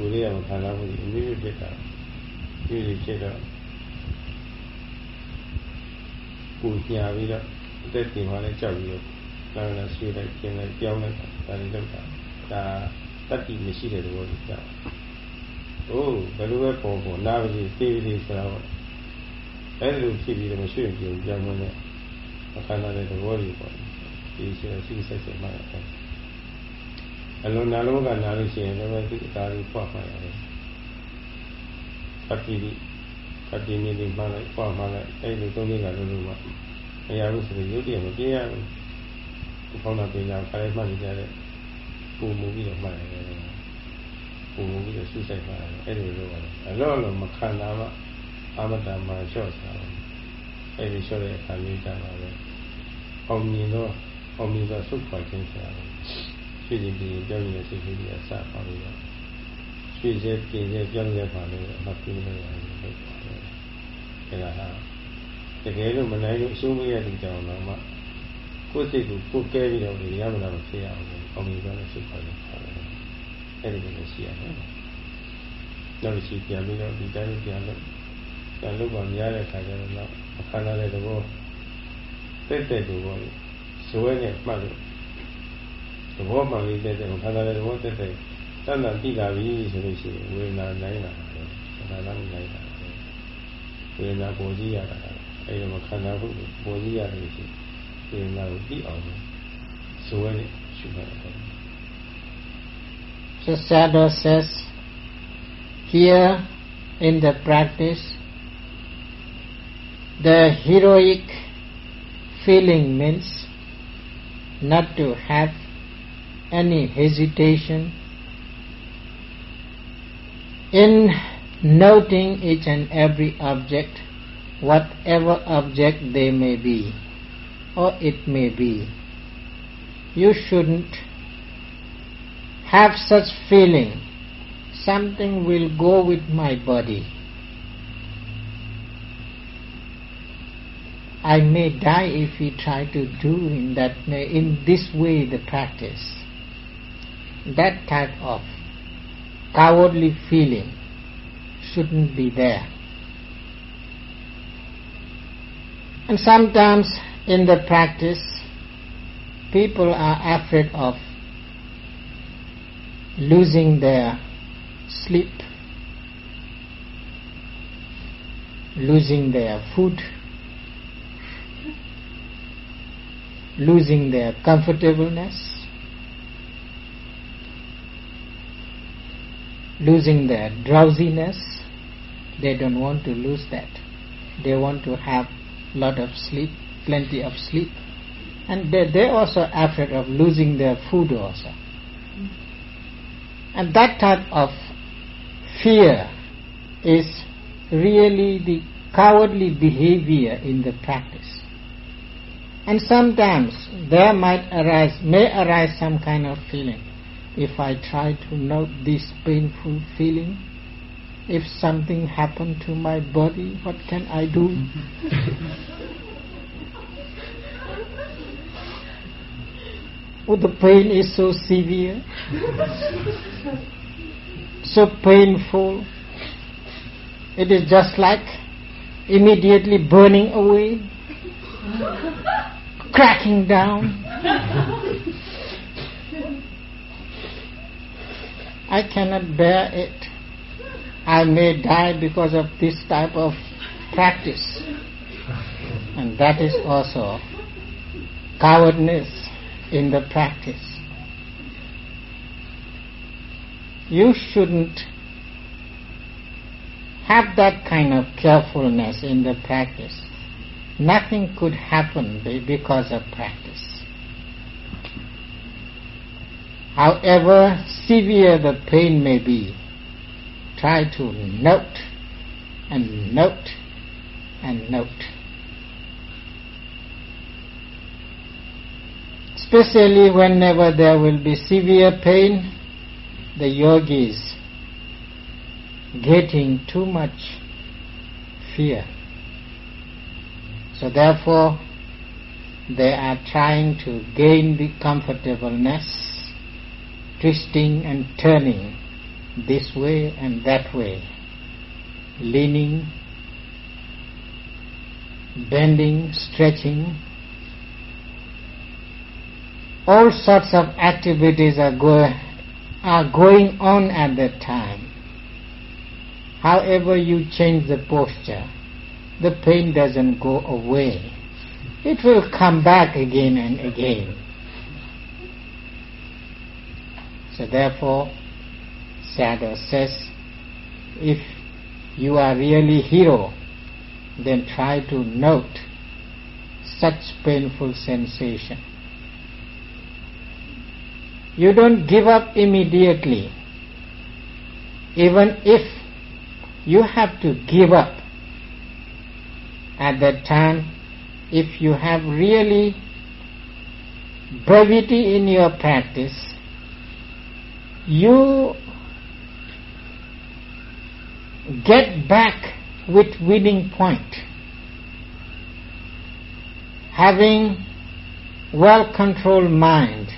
ကိုယ်လေးကမခံစားဘူးအမျိုးမျိုးဖြစ်တာဒီလိုဖြစ်တော့ကိုညာပြီးတော့အသက်တင်သွားလဲကြောက်ပြီးတော့လာလာဆွေးလိုက်ကျင်းလိုက်ပြောင်းလိုက်ဒါတွေလောက်တာဒါတတိမရှိတဲ့သဘောကြီးကြောက်အိုးဘယ်လိုပဲပေါ်ပေါ်နားပါစီသိပါစီဆိုတော့အဲ့လိုဖြစ်ပြီးတော့မရွှေ့ပြုံကြောင်းမနဲ့အခမ်းအနားတဲ့သဘောကြီးပေါ့ဒီဆိုစိတ်ဆက်ဆက်မှရတယ် အလုံးနာလုံးကနာလို့ရှိရင်လည်းဒီအသားကြီးဖွားမှရတယ်ပတိတိပတိနေနေမှလိုက်ဖွားမှလိုက်အဲ့ဒီသုံးလေးကလုံးလုံးမှမရဘူးဆိုရင်ရုပ်တရက်မပြေးရဘူးဒီဖောင်းတာပညာခါလေးမှနေကြတဲ့ပုံမူပြီးတော့မှရတယ်ပုံမူပြီးတော့ဆုဆိုင်ပါရတယ်အဲ့ဒီလိုလုပ်ရတယ်အလောလောမခံတာမှအာမတမှာလျှော့စားတယ်အဲ့ဒီလျှော့တဲ့အခါလေးကြပါပဲအောင်မြင်တော့အောင်မြင်တော့ဆုတ်ခွာခြင်းဆရာ ရွှေစီပြည်ကြောင်းရည်စိတ်ကလေးအစပါလို့ရွှေစဲပြင်စဲကြောင်းရပါလို့အမှတ်ပြုလို့ရတယ်လို့ပါတယ်အဲ့ဒါဟာတကယ်လို့မနိုင်လို့အရှုံးမရတဲ့ကြောင်တော့မှကိုယ်စိတ်ကိုကိုယ်ကဲပြီးတော့ရမလားမဖြစ်ရအောင်အောင်မြင်တော့ဆုတ်ခွာခြင်းပါတယ်အဲ့ဒီလိုရှိရတယ်နောက်ရှိပြန်ပြီးတော့ဒီတိုင်းပြန်လို့ပြန်လို့ပါများတဲ့ခါကျတော့အခါလာတဲ့သဘောတက်တဲ့သူပေါ့ဇွဲနဲ့မှတ်လို့ သဘောမှန်လေးတက်တဲ့ခန္ဓာလည်းသဘောတက်တဲ့တဏ္ဍာတိတာပြီဆိုလို့ရှိရင်ဝေဒနာနိုင်တာပဲခန္ဓာလည်းနိုင်တာပဲဝေဒနာပေါ်ကြီးရတာအဲဒီမှာခန္ဓာကိုပေါ်ကြီးရလို့ရှိရင်ဝေဒနာကိုသိအောင်ဇွဲနဲ့ရှုမှတ်တယ် So Sayadaw says, here in the practice, the heroic feeling means not to have any hesitation in noting each and every object, whatever object they may be or it may be. You shouldn't have such feeling. Something will go with my body. I may die if we try to do in that in this way the practice. That type of cowardly feeling shouldn't be there. And sometimes in the practice, people are afraid of losing their sleep, losing their food, losing their comfortableness, losing their drowsiness. They don't want to lose that. They want to have lot of sleep, plenty of sleep. And they, they're also afraid of losing their food also. And that type of fear is really the cowardly behavior in the practice. And sometimes there might arise, may arise some kind of feeling. If I try to note this painful feeling, if something happened to my body, what can I do? oh, the pain is so severe, so painful. It is just like immediately burning away, cracking down. I cannot bear it. I may die because of this type of practice. And that is also cowardness in the practice. You shouldn't have that kind of carefulness in the practice. Nothing could happen because of practice. However severe the pain may be, try to note and note and note. Especially whenever there will be severe pain, the yogis getting too much fear. So therefore, they are trying to gain the comfortableness, twisting and turning this way and that way, leaning, bending, stretching. All sorts of activities are, go- are going on at that time. However you change the posture, the pain doesn't go away. It will come back again and again. So therefore, Sayadaw says, if you are really hero, then try to note such painful sensation. You don't give up immediately. Even if you have to give up at that time, if you have really brevity in your practice, you get back with winning point. Having well controlled mind,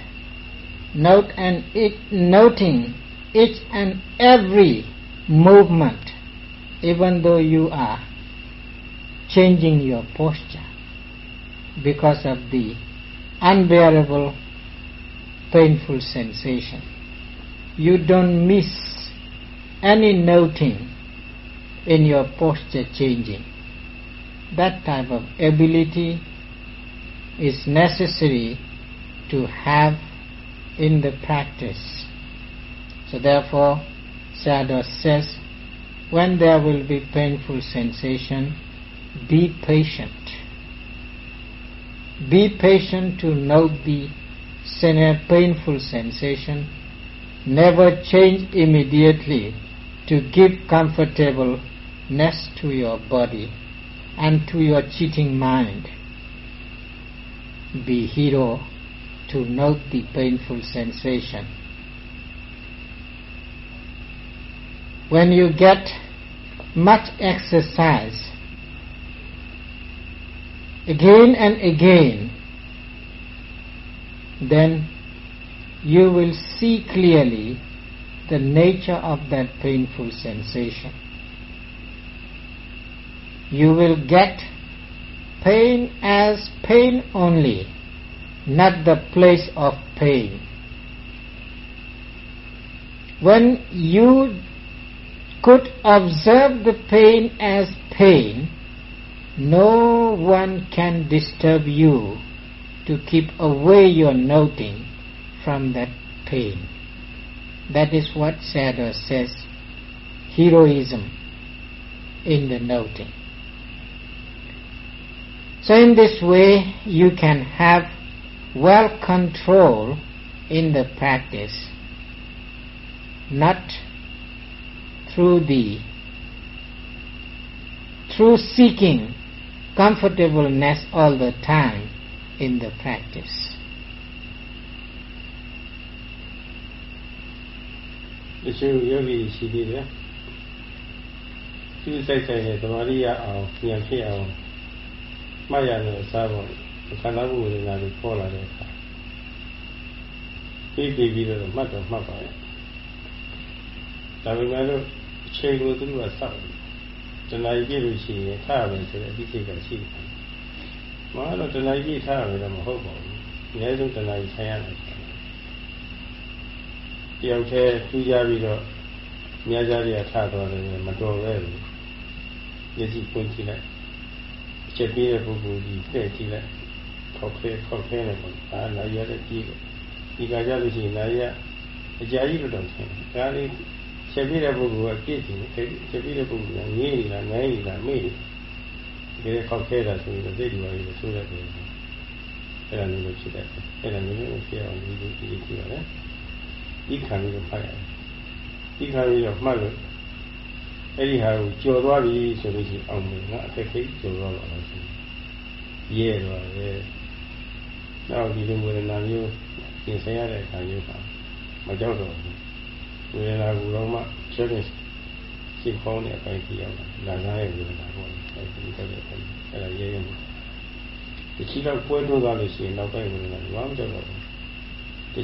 note and it, noting each and every movement, even though you are changing your posture because of the unbearable painful sensation. You don't miss any noting in your posture changing. That type of ability is necessary to have in the practice. So therefore, Sayadaw says, when there will be painful sensation, be patient. Be patient to note the painful sensation. Never change immediately to give comfortable nest to your body and to your cheating mind. Be hero to note the painful sensation. When you get much exercise, again and again, then you will see clearly the nature of that painful sensation you will get pain as pain only, not the place of pain. When you could observe the pain as pain, no one can disturb you to keep away your noting from that pain. That is what Sayadaw says, heroism in the noting. So in this way you can have well control in the practice, not through the through seeking comfortableness all the time in the practice. တချို့ယောဂီရှိသေးတယ်သူစိတ်ဆိုင်နဲ့သမာဓိရအောင်ဉာဏ်ဖြစ်အောင်မှတ်ရတဲ့အစားပေါ့ခန္ဓာကိုယ်ဝေဒနာတွေပေါ်လာတဲ့အခါပြီးပြီးပြီးတော့မှတ်တော့မှတ်ပါရဲ့ဒါပေမဲ့လို့အချိန်ကိုသူတို့ကစောင့်တယ်တဏှာကြီးပြည့်လို့ရှိရင်ထားရမယ်ဆိုတဲ့အသိစိတ်ကရှိတယ်မဟုတ်တော့တဏှာကြီးထားရမယ်တော့မဟုတ်ပါဘူးအများဆုံးတဏှာကြီးဆိုင်ရတယ် တယောက်တည်းထူးခြားပြီးတော့မြားကြရထားသွားတယ်မတော်ပဲဘူးမျက်စိပွင့်ကြည့်လိုက်ချက်ပြီးတဲ့ပုဂ္ဂိုလ်ကြီးတဲ့ကြည့်လိုက်ခောက်ခဲခောက်ခဲနေပေါ့ဒါနာရတဲ့ကြည့်တယ်ဒီကကြလို့ရှိရင်နာရအကြာကြီးလို့တော့ထင်တယ်ဒါလေးချက်ပြီးတဲ့ပုဂ္ဂိုလ်ကပြည့်ကြည့်တယ်ချက်ပြီးတဲ့ပုဂ္ဂိုလ်ကငြင်းနေတာငိုင်းနေတာမေ့နေတယ်ခောက်ခဲတာဆိုရင်သိတယ်ပါလေဆိုရတယ်အဲ့ဒါမျိုးလို့ဖြစ်တယ်အဲ့ဒါမျိုးလို့ဖြစ်အောင်ဒီလိုဒီလိုကြည့်ရတယ် ဒီခံပြီးတော့ဖတ်ရတယ်ဒီခံပြီးတော့မှတ်လို့အဲ့ဒီဟာကိုကြော်သွားပြီဆိုလို့ရှိရင်အောင်မယ်ငါအခက်ခဲကြော်သွားပါလို့ရှိရင်ရဲသွားတယ်နောက်ဒီလိုဝေဒနာမျိုးသင်ဆိုင်ရတဲ့အခါမျိုးပါမကြောက်တော့ဘူးဝေဒနာကူတော့မှချက်နေစိတ်ခေါင်းနဲ့အပိုင်းကြည့်အောင်လာစားရဲ့ဝေဒနာပေါ့အဲ့ဒီတော့အဲ့ဒါရဲရဲဒီချီတော့ပွဲတိုးသွားလို့ရှိရင်နောက်ပိုင်းဝေဒနာဘာမှမကြောက်တော့ဘူး The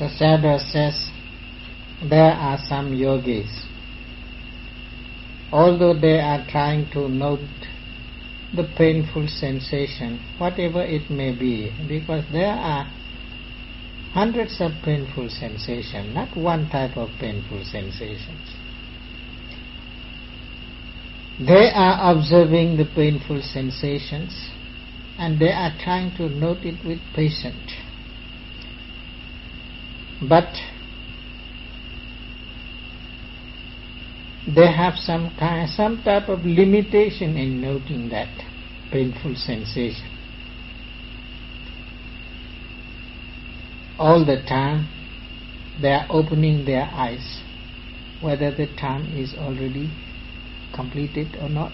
Sayadaw says there are some yogis. Although they are trying to note the painful sensation whatever it may be because there are hundreds of painful sensations not one type of painful sensations they are observing the painful sensations and they are trying to note it with patience. But they have some kind, some type of limitation in noting that painful sensation. All the time they are opening their eyes whether the time is already completed or not.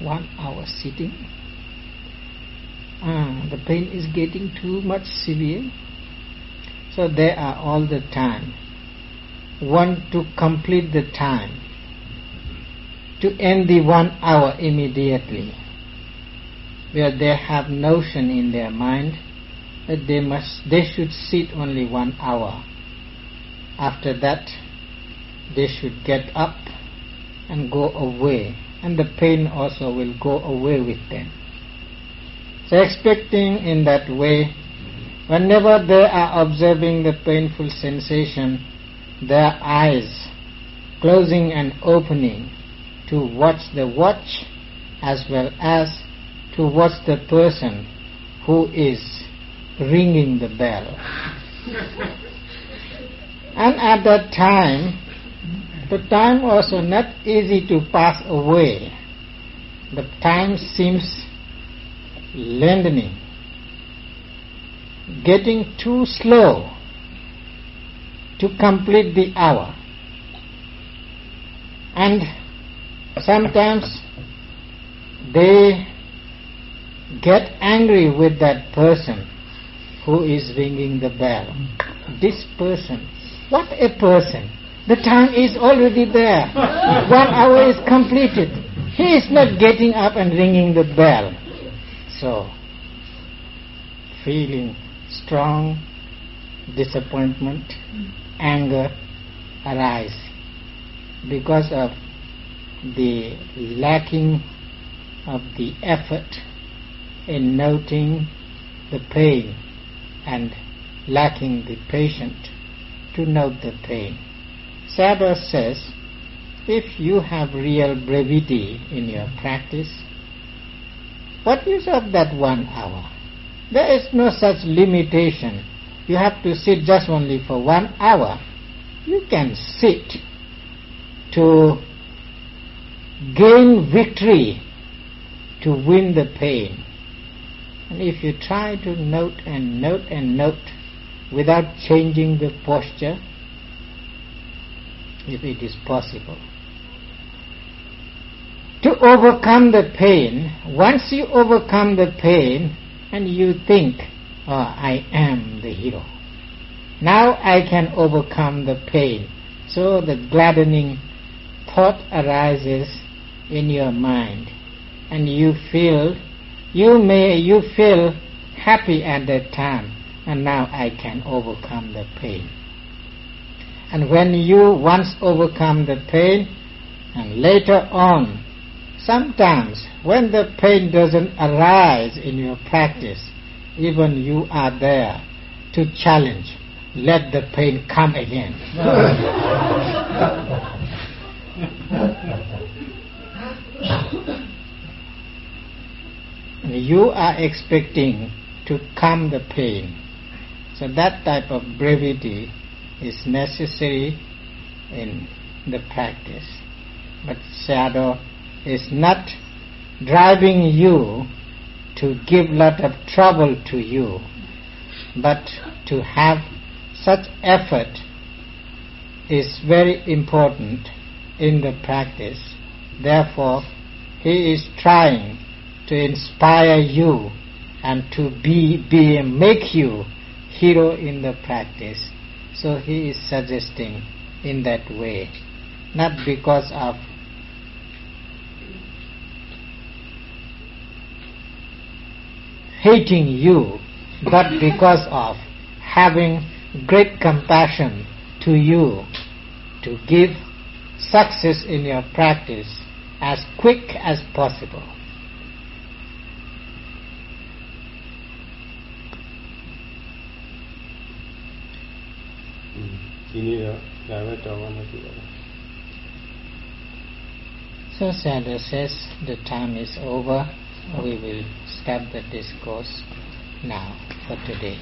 One hour sitting. Ah, the pain is getting too much severe. So they are all the time want to complete the time, to end the one hour immediately, where they have notion in their mind that they must they should sit only one hour. After that they should get up and go away, and the pain also will go away with them. So expecting in that way, whenever they are observing the painful sensation, their eyes closing and opening to watch the watch as well as to watch the person who is ringing the bell. and at that time, the time also not easy to pass away. The time seems lengthening, getting too slow to complete the hour. And sometimes they get angry with that person who is ringing the bell. This person, what a person! The time is already there. One hour is completed. He is not getting up and ringing the bell. So, feeling strong disappointment, anger arise because of the lacking of the effort in noting the pain and lacking the patient to note the pain. Sayadaw says, if you have real brevity in your practice, what use of that one hour? There is no such limitation. You have to sit just only for one hour. You can sit to gain victory, to win the pain. And if you try to note and note and note without changing the posture, if it is possible, to overcome the pain, once you overcome the pain and you think, oh, I am the hero. Now I can overcome the pain. So the gladdening thought arises in your mind and you feel, you may, you feel happy at that time and now I can overcome the pain. And when you once overcome the pain and later on Sometimes when the pain doesn't arise in your practice, even you are there to challenge, let the pain come again. you are expecting to calm the pain. So that type of brevity is necessary in the practice. But Sayadaw is not driving you to give lot of trouble to you, but to have such effort is very important in the practice. Therefore, he is trying to inspire you and to be, be make you hero in the practice. So he is suggesting in that way, not because of hating you, but because of having great compassion to you to give success in your practice as quick as possible. So Sayadaw says the time is over. We will stop the discourse now for today.